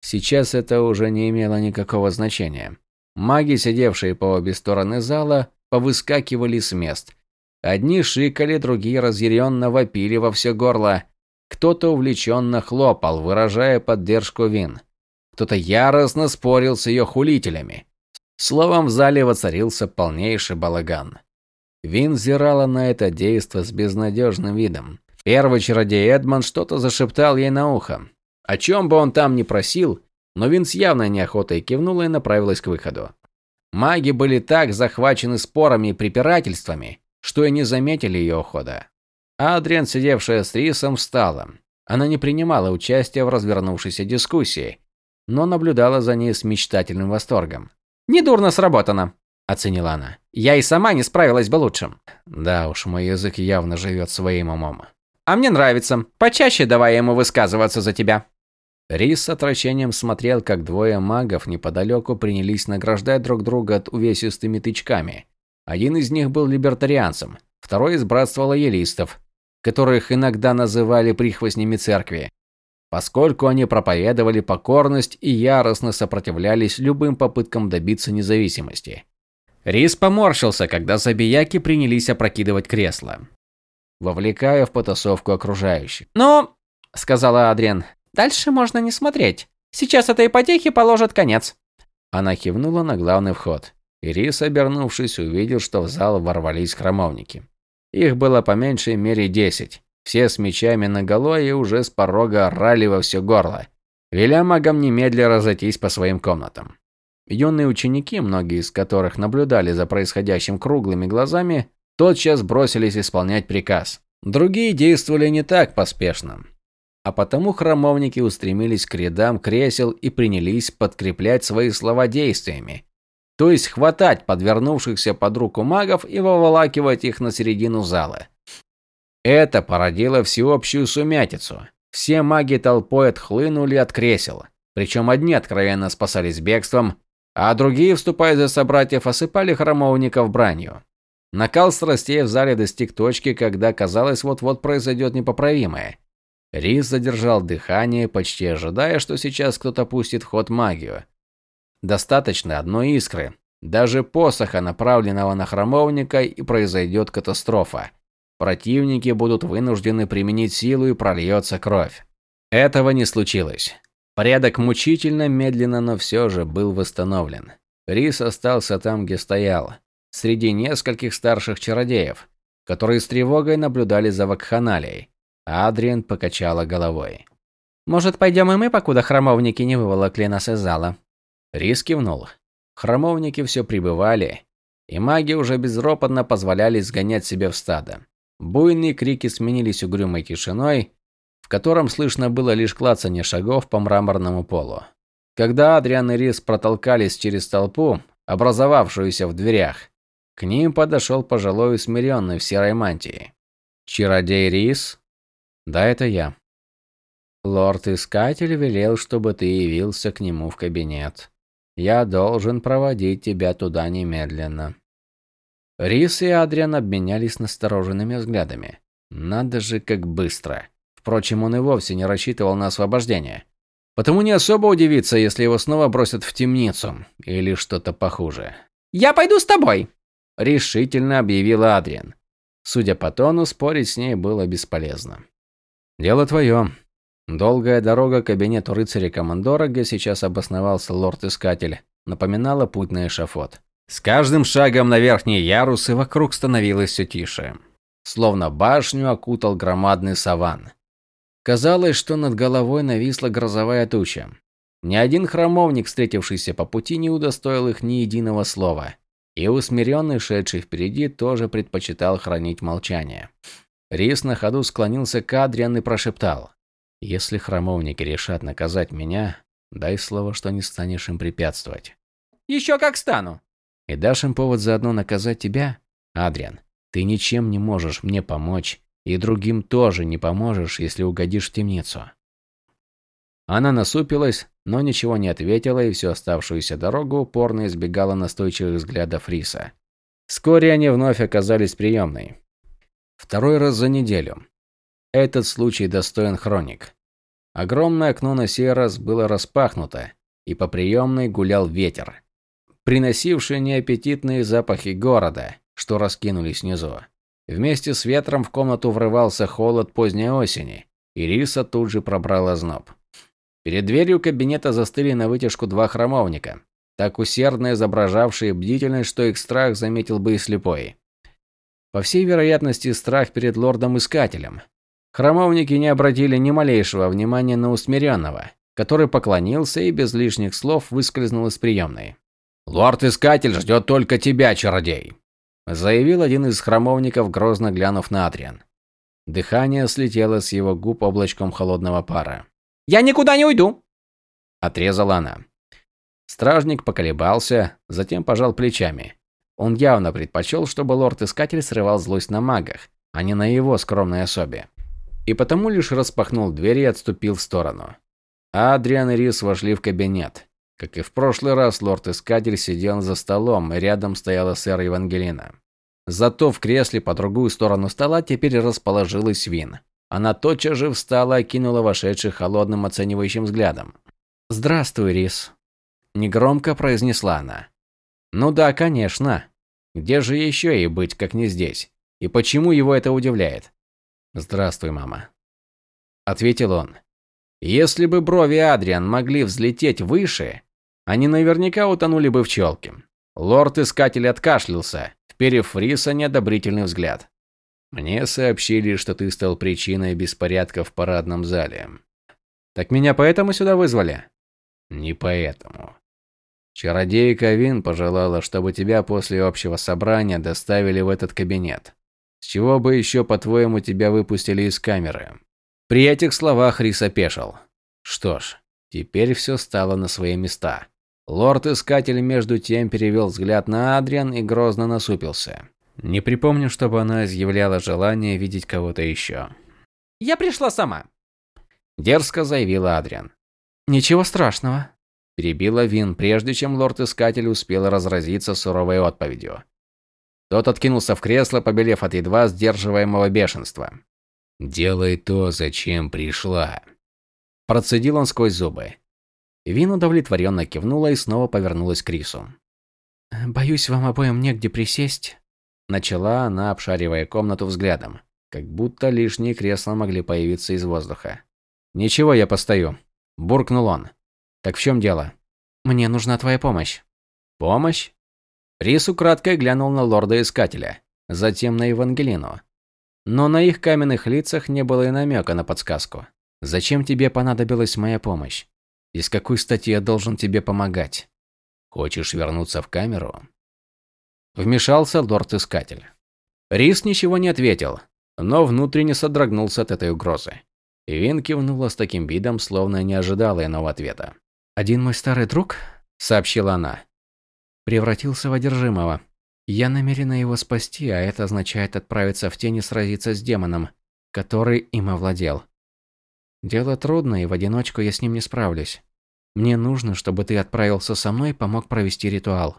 сейчас это уже не имело никакого значения. Маги, сидевшие по обе стороны зала, повыскакивали с мест. Одни шикали, другие разъяренно вопили во все горло. Кто-то увлеченно хлопал, выражая поддержку Вин. Кто-то яростно спорил с ее хулителями. Словом, в зале воцарился полнейший балаган. Вин взирала на это действо с безнадежным видом. Первый чародей Эдмон что-то зашептал ей на ухо. О чем бы он там ни просил, но Вин с явной неохотой кивнула и направилась к выходу. Маги были так захвачены спорами и препирательствами, что и не заметили ее ухода. Адриан, сидевшая с Рисом, встала. Она не принимала участия в развернувшейся дискуссии, но наблюдала за ней с мечтательным восторгом. «Недурно сработано», – оценила она. «Я и сама не справилась бы лучше». Да уж, мой язык явно живет своим умом. «А мне нравится. Почаще давай ему высказываться за тебя». Рис с отвращением смотрел, как двое магов неподалеку принялись награждать друг друга увесистыми тычками. Один из них был либертарианцем, второй из братства лоялистов, которых иногда называли прихвостнями церкви поскольку они проповедовали покорность и яростно сопротивлялись любым попыткам добиться независимости. Рис поморщился, когда забияки принялись опрокидывать кресло, вовлекая в потасовку окружающих. «Ну, — сказала Адриан, — дальше можно не смотреть. Сейчас этой ипотеке положат конец». Она кивнула на главный вход. И Рис, обернувшись, увидел, что в зал ворвались храмовники. Их было по меньшей мере десять. Все с мечами наголо и уже с порога орали во все горло, веля магам немедля разойтись по своим комнатам. Юные ученики, многие из которых наблюдали за происходящим круглыми глазами, тотчас бросились исполнять приказ. Другие действовали не так поспешно. А потому храмовники устремились к рядам кресел и принялись подкреплять свои слова действиями. То есть хватать подвернувшихся под руку магов и выволакивать их на середину зала. Это породило всеобщую сумятицу. Все маги толпой отхлынули от кресел. Причем одни откровенно спасались бегством, а другие, вступая за собратьев, осыпали храмовников бранью. Накал страстей в зале достиг точки, когда казалось, вот-вот произойдет непоправимое. Рис задержал дыхание, почти ожидая, что сейчас кто-то пустит в ход магию. Достаточно одной искры, даже посоха, направленного на храмовника, и произойдет катастрофа. Противники будут вынуждены применить силу и прольется кровь. Этого не случилось. Порядок мучительно, медленно, но все же был восстановлен. Рис остался там, где стоял, среди нескольких старших чародеев, которые с тревогой наблюдали за вакханалией. Адриан покачала головой. «Может, пойдем и мы, покуда храмовники не выволокли нас из зала?» Рис кивнул. Храмовники все прибывали, и маги уже безропотно позволяли сгонять себе в стадо. Буйные крики сменились угрюмой тишиной, котором слышно было лишь клацанье шагов по мраморному полу. Когда Адриан и Рис протолкались через толпу, образовавшуюся в дверях, к ним подошел пожилой усмиренный в серой мантии. «Чародей Рис?» «Да, это я». «Лорд-искатель велел, чтобы ты явился к нему в кабинет. Я должен проводить тебя туда немедленно». Рис и Адриан обменялись настороженными взглядами. Надо же, как быстро. Впрочем, он и вовсе не рассчитывал на освобождение. Потому не особо удивиться, если его снова бросят в темницу или что-то похуже. «Я пойду с тобой!» – решительно объявила Адриан. Судя по тону, спорить с ней было бесполезно. «Дело твое. Долгая дорога к кабинету рыцаря-командора, где сейчас обосновался лорд-искатель, напоминала путь на эшафот. С каждым шагом на верхние ярусы вокруг становилось все тише. Словно башню окутал громадный саван. Казалось, что над головой нависла грозовая туча. Ни один храмовник, встретившийся по пути, не удостоил их ни единого слова. И усмиренный, шедший впереди, тоже предпочитал хранить молчание. Рис на ходу склонился к Адриан и прошептал. «Если храмовники решат наказать меня, дай слово, что не станешь им препятствовать». «Еще как стану!» И дашь им повод заодно наказать тебя? Адриан, ты ничем не можешь мне помочь, и другим тоже не поможешь, если угодишь в темницу. Она насупилась, но ничего не ответила и всю оставшуюся дорогу упорно избегала настойчивых взглядов Риса. Вскоре они вновь оказались приемной. Второй раз за неделю. Этот случай достоин хроник. Огромное окно на сей раз было распахнуто, и по приемной гулял ветер приносившие неаппетитные запахи города, что раскинулись внизу. Вместе с ветром в комнату врывался холод поздней осени, и Риса тут же пробрал озноб. Перед дверью кабинета застыли на вытяжку два храмовника, так усердно изображавшие бдительность, что их страх заметил бы и слепой. По всей вероятности, страх перед лордом-искателем. Храмовники не обратили ни малейшего внимания на усмиренного, который поклонился и без лишних слов выскользнул из приемной. «Лорд-искатель ждет только тебя, чародей», – заявил один из храмовников, грозно глянув на Адриан. Дыхание слетело с его губ облачком холодного пара. «Я никуда не уйду!» Отрезала она. Стражник поколебался, затем пожал плечами. Он явно предпочел, чтобы лорд-искатель срывал злость на магах, а не на его скромной особе. И потому лишь распахнул дверь и отступил в сторону. Адриан и Рис вошли в кабинет. Как и в прошлый раз, лорд-искатель сидел за столом, и рядом стояла сэр Евангелина. Зато в кресле по другую сторону стола теперь расположилась Вин. Она тотчас же встала и кинула вошедших холодным оценивающим взглядом. «Здравствуй, Рис», – негромко произнесла она. «Ну да, конечно. Где же еще и быть, как не здесь? И почему его это удивляет?» «Здравствуй, мама», – ответил он. Если бы брови Адриан могли взлететь выше, они наверняка утонули бы в челке. Лорд-искатель откашлялся, вперев в Риса неодобрительный взгляд. «Мне сообщили, что ты стал причиной беспорядка в парадном зале». «Так меня поэтому сюда вызвали?» «Не поэтому. Чародейка Вин пожелала, чтобы тебя после общего собрания доставили в этот кабинет. С чего бы еще, по-твоему, тебя выпустили из камеры?» При этих словах Рис опешил. Что ж, теперь все стало на свои места. Лорд-искатель между тем перевел взгляд на Адриан и грозно насупился. Не припомню, чтобы она изъявляла желание видеть кого-то еще. «Я пришла сама», – дерзко заявила Адриан. «Ничего страшного», – перебила Вин, прежде чем лорд-искатель успел разразиться суровой отповедью. Тот откинулся в кресло, побелев от едва сдерживаемого бешенства. «Делай то, зачем пришла». Процедил он сквозь зубы. Вин удовлетворенно кивнула и снова повернулась к Рису. «Боюсь, вам обоим негде присесть», – начала она, обшаривая комнату взглядом, как будто лишние кресла могли появиться из воздуха. «Ничего, я постою», – буркнул он. «Так в чем дело?» «Мне нужна твоя помощь». «Помощь?» Рис украдкой глянул на лорда-искателя, затем на Евангелину, но на их каменных лицах не было и намека на подсказку. «Зачем тебе понадобилась моя помощь? И с какой стати я должен тебе помогать? Хочешь вернуться в камеру?» Вмешался лорд-искатель. Рис ничего не ответил, но внутренне содрогнулся от этой угрозы. Вин кивнула с таким видом, словно не ожидала иного ответа. «Один мой старый друг», — сообщила она, — «превратился в одержимого. Я намерена его спасти, а это означает отправиться в тени сразиться с демоном, который им овладел. Дело трудное, и в одиночку я с ним не справлюсь. Мне нужно, чтобы ты отправился со мной и помог провести ритуал.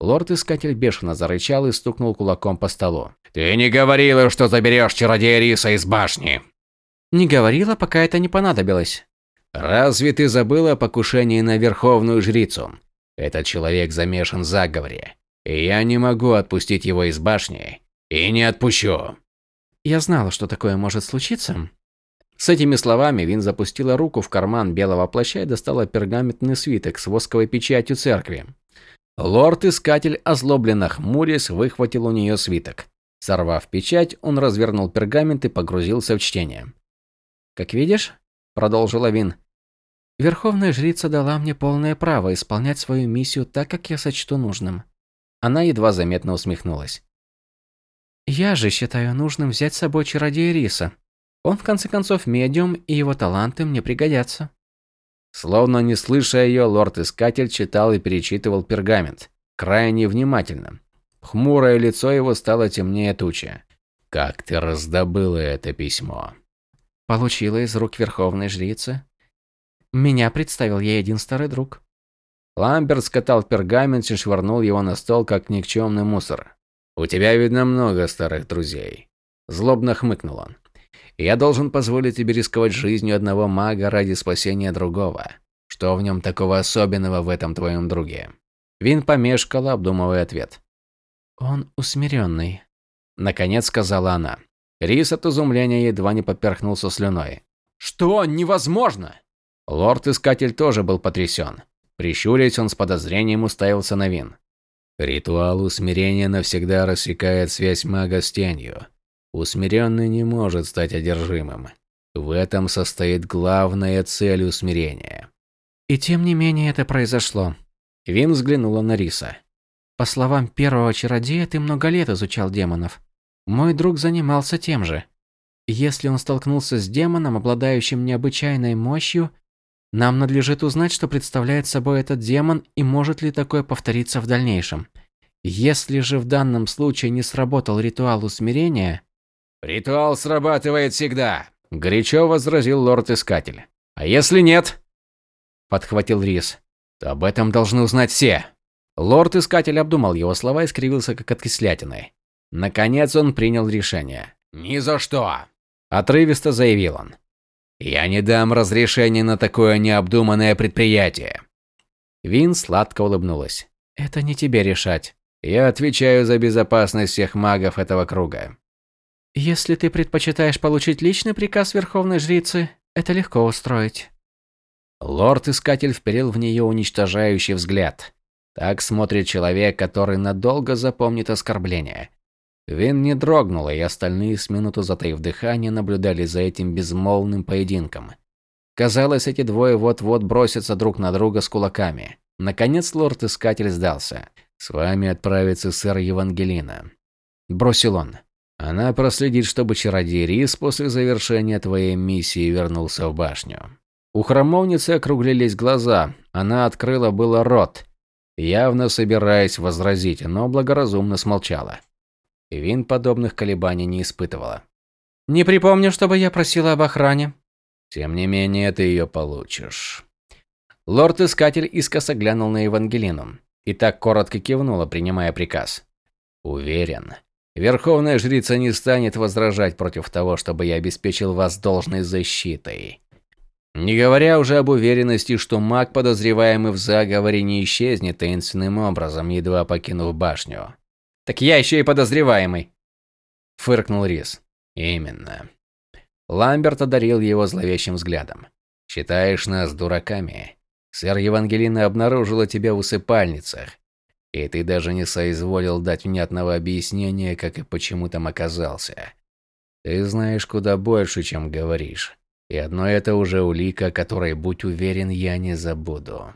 Лорд-искатель бешено зарычал и стукнул кулаком по столу. «Ты не говорила, что заберешь чародея Риса из башни!» «Не говорила, пока это не понадобилось». «Разве ты забыла о покушении на Верховную Жрицу? Этот человек замешан в заговоре. И я не могу отпустить его из башни. И не отпущу. Я знала, что такое может случиться. С этими словами Вин запустила руку в карман белого плаща и достала пергаментный свиток с восковой печатью церкви. Лорд-искатель, озлобленно хмурясь, выхватил у нее свиток. Сорвав печать, он развернул пергамент и погрузился в чтение. «Как видишь», – продолжила Вин, – «Верховная жрица дала мне полное право исполнять свою миссию так, как я сочту нужным. Она едва заметно усмехнулась. «Я же считаю нужным взять с собой чародея Риса. Он, в конце концов, медиум, и его таланты мне пригодятся». Словно не слыша ее, лорд-искатель читал и перечитывал пергамент, крайне внимательно. Хмурое лицо его стало темнее тучи. «Как ты раздобыла это письмо?» «Получила из рук верховной жрицы. Меня представил ей один старый друг». Ламберт скатал пергамент и швырнул его на стол, как никчемный мусор. «У тебя, видно, много старых друзей». Злобно хмыкнул он. «Я должен позволить тебе рисковать жизнью одного мага ради спасения другого. Что в нем такого особенного в этом твоем друге?» Вин помешкала, обдумывая ответ. «Он усмиренный», – наконец сказала она. Рис от изумления едва не поперхнулся слюной. «Что? Невозможно!» Лорд-искатель тоже был потрясен. Прищурясь, он с подозрением уставился на Вин. Ритуал усмирения навсегда рассекает связь мага с тенью. Усмиренный не может стать одержимым. В этом состоит главная цель усмирения. И тем не менее это произошло. Вин взглянула на Риса. По словам первого чародея, ты много лет изучал демонов. Мой друг занимался тем же. Если он столкнулся с демоном, обладающим необычайной мощью, нам надлежит узнать, что представляет собой этот демон и может ли такое повториться в дальнейшем. Если же в данном случае не сработал ритуал усмирения... «Ритуал срабатывает всегда», – горячо возразил лорд-искатель. «А если нет?» – подхватил Рис. «То об этом должны узнать все». Лорд-искатель обдумал его слова и скривился, как от кислятины. Наконец он принял решение. «Ни за что!» – отрывисто заявил он. «Я не дам разрешения на такое необдуманное предприятие». Вин сладко улыбнулась. «Это не тебе решать. Я отвечаю за безопасность всех магов этого круга. Если ты предпочитаешь получить личный приказ Верховной Жрицы, это легко устроить. Лорд-искатель вперил в нее уничтожающий взгляд. Так смотрит человек, который надолго запомнит оскорбление. Вин не дрогнула, и остальные с минуту затаив дыхание наблюдали за этим безмолвным поединком. Казалось, эти двое вот-вот бросятся друг на друга с кулаками. Наконец лорд-искатель сдался. «С вами отправится сэр Евангелина», – бросил он. «Она проследит, чтобы чародей Рис после завершения твоей миссии вернулся в башню». У храмовницы округлились глаза, она открыла было рот, явно собираясь возразить, но благоразумно смолчала. Вин подобных колебаний не испытывала. «Не припомню, чтобы я просила об охране». «Тем не менее, ты ее получишь». Лорд-искатель искоса глянул на Евангелину и так коротко кивнула, принимая приказ. Уверен, Верховная Жрица не станет возражать против того, чтобы я обеспечил вас должной защитой. Не говоря уже об уверенности, что маг, подозреваемый в заговоре, не исчезнет таинственным образом, едва покинув башню. «Так я еще и подозреваемый», – фыркнул Рис. «Именно». Ламберт одарил его зловещим взглядом. «Считаешь нас дураками? Сэр Евангелина обнаружила тебя в усыпальницах, и ты даже не соизволил дать внятного объяснения, как и почему там оказался. Ты знаешь куда больше, чем говоришь. И одно это уже улика, которой, будь уверен, я не забуду.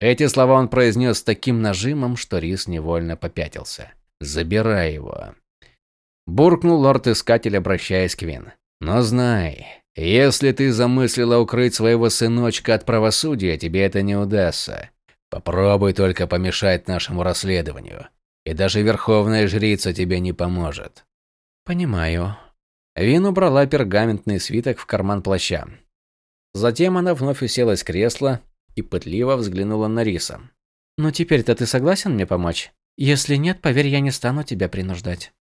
Эти слова он произнес с таким нажимом, что Рис невольно попятился. «Забирай его!» Буркнул лорд-искатель, обращаясь к Вин. «Но знай, если ты замыслила укрыть своего сыночка от правосудия, тебе это не удастся. Попробуй только помешать нашему расследованию, и даже верховная жрица тебе не поможет. Понимаю. Вин убрала пергаментный свиток в карман плаща. Затем она вновь уселась в кресло и пытливо взглянула на Риса. «Ну теперь-то ты согласен мне помочь? Если нет, поверь, я не стану тебя принуждать».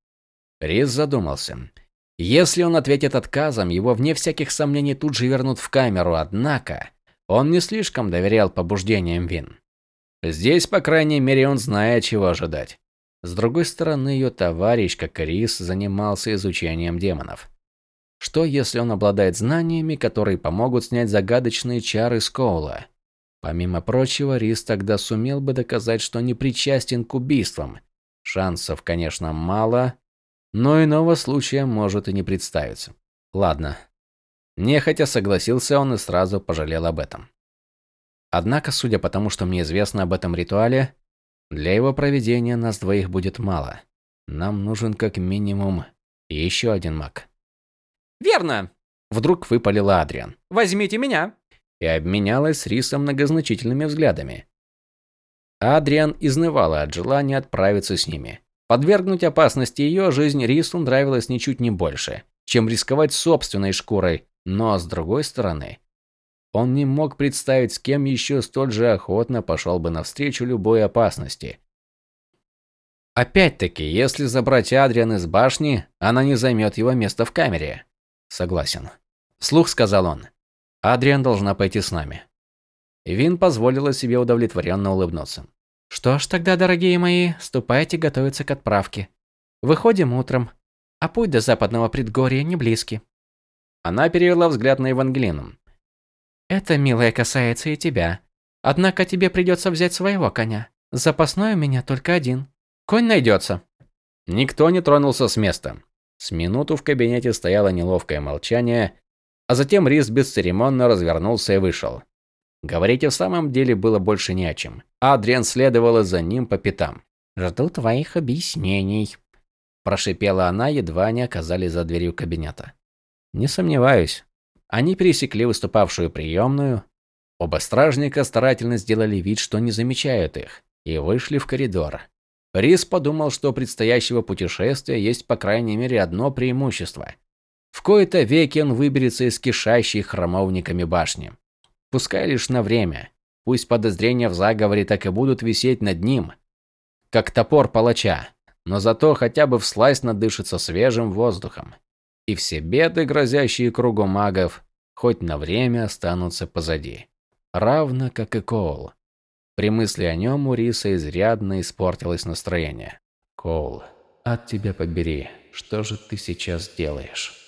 Рис задумался. Если он ответит отказом, его вне всяких сомнений тут же вернут в камеру, однако он не слишком доверял побуждениям Вин. Здесь, по крайней мере, он знает, чего ожидать. С другой стороны, ее товарищ, как Рис, занимался изучением демонов. Что, если он обладает знаниями, которые помогут снять загадочные чары Скоула? Помимо прочего, Рис тогда сумел бы доказать, что не причастен к убийствам. Шансов, конечно, мало, но иного случая может и не представиться. Ладно. Нехотя согласился он и сразу пожалел об этом. Однако, судя по тому, что мне известно об этом ритуале, для его проведения нас двоих будет мало. Нам нужен как минимум еще один маг. «Верно!» Вдруг выпалила Адриан. «Возьмите меня!» И обменялась с Рисом многозначительными взглядами. Адриан изнывала от желания отправиться с ними. Подвергнуть опасности ее жизнь Рису нравилось ничуть не больше, чем рисковать собственной шкурой, но с другой стороны, он не мог представить, с кем еще столь же охотно пошел бы навстречу любой опасности. Опять-таки, если забрать Адриан из башни, она не займет его место в камере. Согласен. Слух сказал он. Адриан должна пойти с нами. Вин позволила себе удовлетворенно улыбнуться. Что ж тогда, дорогие мои, ступайте готовиться к отправке. Выходим утром, а путь до западного предгорья не близкий. Она перевела взгляд на Евангелину. Это, милая, касается и тебя. Однако тебе придется взять своего коня. Запасной у меня только один. Конь найдется. Никто не тронулся с места. С минуту в кабинете стояло неловкое молчание, а затем Рис бесцеремонно развернулся и вышел. Говорить в самом деле было больше не о чем. Адриан следовала за ним по пятам. «Жду твоих объяснений», – прошипела она, едва они оказались за дверью кабинета. Не сомневаюсь. Они пересекли выступавшую приемную. Оба стражника старательно сделали вид, что не замечают их, и вышли в коридор. Рис подумал, что у предстоящего путешествия есть по крайней мере одно преимущество. В кои-то веки он выберется из кишащей храмовниками башни. Пускай лишь на время. Пусть подозрения в заговоре так и будут висеть над ним, как топор палача, но зато хотя бы всласть надышится свежим воздухом. И все беды, грозящие кругу магов, хоть на время останутся позади. Равно как и Коул. При мысли о нем у Риса изрядно испортилось настроение. «Коул, от тебя побери, что же ты сейчас делаешь?»